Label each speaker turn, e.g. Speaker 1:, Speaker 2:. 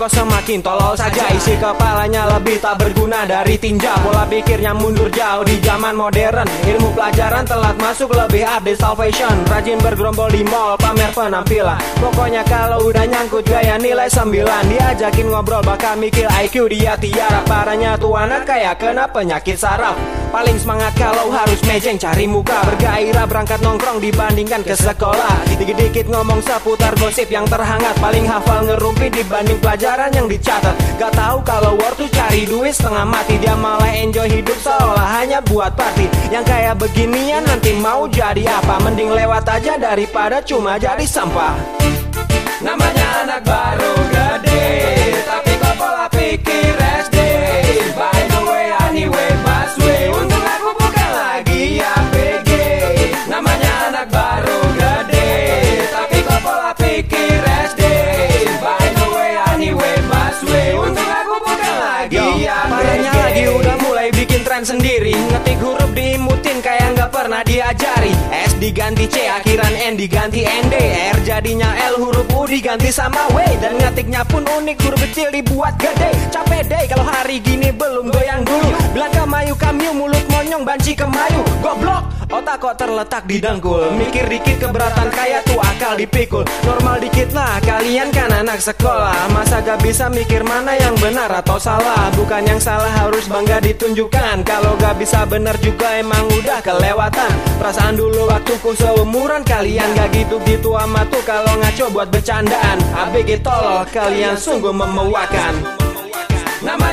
Speaker 1: kok semakin tolol saja. Isi kepalanya lebih tak berguna dari tinja. Pola pikirnya mundur jauh di zaman modern. Ilmu pelajaran telat masuk lebih update salvation. Rajin bergerombol di mall pamer penampilan. Pokoknya kalau udah nyangkut gaya nilai sembilan Diajakin ngobrol bakal mikir IQ dia tiara Parahnya tuh anak kayak kena penyakit saraf. Paling semangat kalau harus mejeng cari muka. Bergairah berangkat nongkrong dibandingkan ke sekolah. Dikit-dikit ngomong seputar gosip yang terhangat. Paling hafal ngerumpi dibanding pelajaran yang dicatat. Gak tahu kalau war tuh cari duit setengah mati. Dia malah enjoy hidup seolah hanya buat party. Yang kayak beginian nanti mau jadi apa? Mending lewat aja daripada cuma jadi sampah. Namanya anak baru gede Tapi kok pola pikir SD By the way, anyway, busway Untung aku bukan lagi APG Namanya anak baru gede Tapi kok pola pikir Parahnya lagi udah mulai bikin tren sendiri. Ngetik huruf diimutin kayak nggak pernah diajari. S diganti C, akhiran N diganti ND R jadinya L, huruf U diganti sama W. Dan ngetiknya pun unik, huruf kecil dibuat gede. Capek deh kalau hari gini belum goyang dulu. Bilang kemayu kamyu, mulut monyong, banci kemayu. Goblok, otak kok terletak di dengkul Mikir dikit keberatan kayak tuh akal dipikul. Normal dikit lah, kalian kan anak sekolah. Masa gak bisa mikir mana yang benar atau salah? Bukan yang salah harus bangga ditunjukkan. Kalau gak bisa bener juga emang udah kelewatan. Perasaan dulu waktuku seumuran Kalian gak gitu-gitu amat tuh kalau ngaco buat bercandaan. ABG tolol kalian sungguh memuakan baru